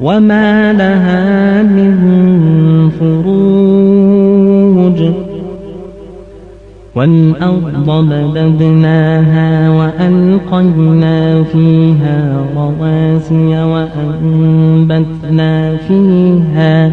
وما لها من فروج والأرض مددناها وألقينا فيها رواسي وأنبتنا فيها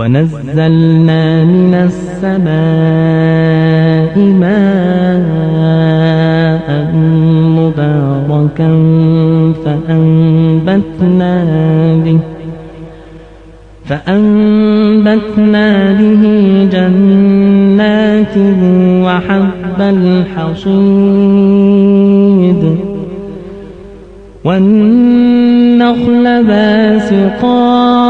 ونزلنا من السماء ماء مباركا فأنبتنا به فأنبتنا به جنات وحب الحصيد والنخل باسقات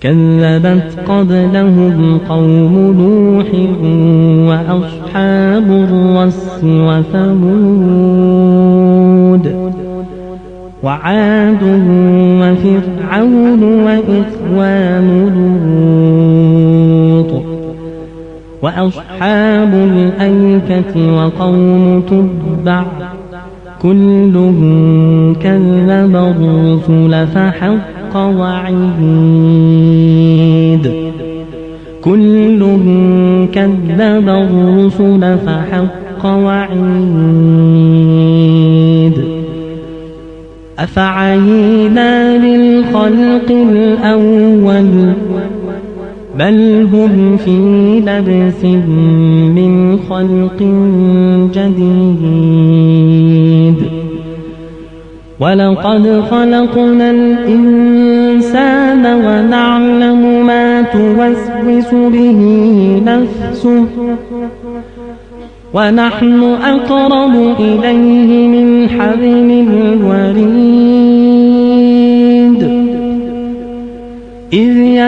كذبت قبلهم قوم نوح وأصحاب الرس وثمود وعاد وفرعون وإخوان لوط وأصحاب الأيكة وقوم تبع كلهم كذب الرسل فحق وعيد كلهم كذب الرسل فحق وعيد. أفعينا للخلق الأول بل هم في لبس من خلق جديد. ولقد خلقنا الإنسان ونعلم ما توسوس به نفسه ونحن أقرب إليه من حبل الوريد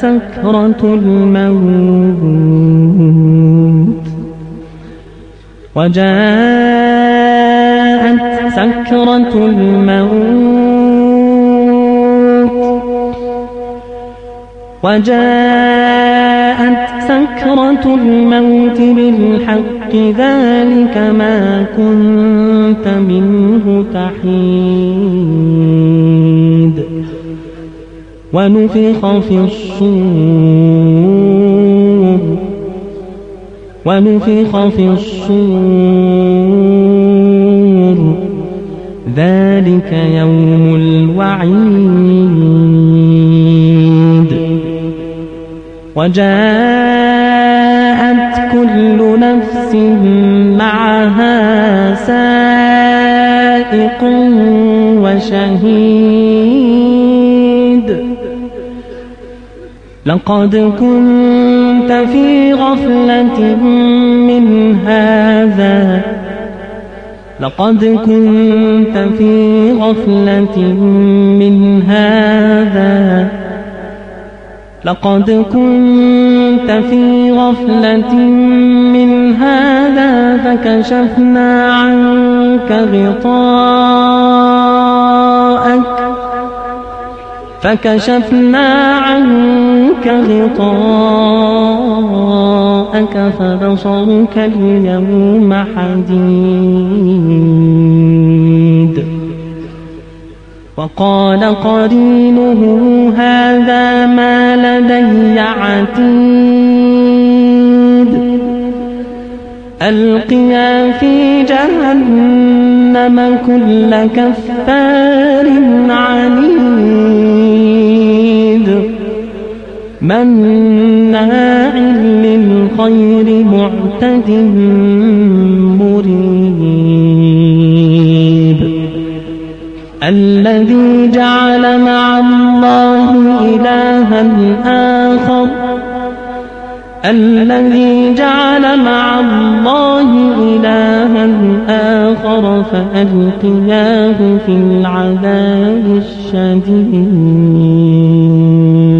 سكرة الموت. وجاءت سكرة الموت. وجاءت سكرة الموت بالحق ذلك ما كنت منه تحيد. ونفخ في الصور. ونفخ في الصور. ذلك يوم الوعيد. وجاءت كل نفس لقد كنت في غفلة من هذا. لقد كنت في غفلة من هذا. لقد كنت في غفلة من هذا. فكشفنا عنك غطاءك. فكشفنا عنك غطاءك فبصرك اليوم حديد. وقال قرينه هذا ما لدي عتيد. ألقيا في جهنم كل كفار عنيد. مناع للخير معتد مريب. الذي جعل مع الله إلها آخر. الذي جعل مع الله إلها آخر فألقياه في العذاب الشديد.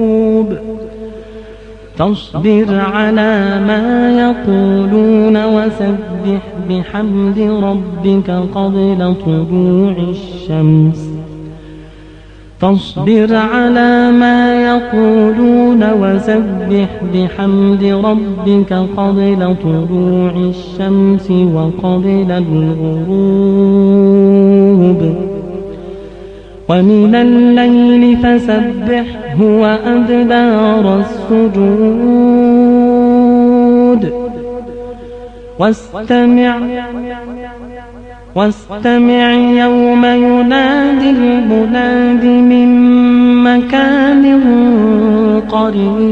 فاصبر على ما يقولون وسبح بحمد ربك قبل طلوع الشمس. فاصبر على ما يقولون وسبح بحمد ربك قبل طلوع الشمس وقبل الغروب. ومن الليل فسبحه وأدبار السجود. واستمع واستمع يوم ينادي المناد من مكان قريب.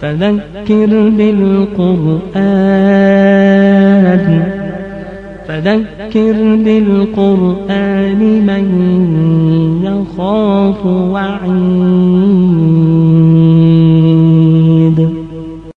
فذكر بالقرآن فذكر بالقرآن من يخاف وعيد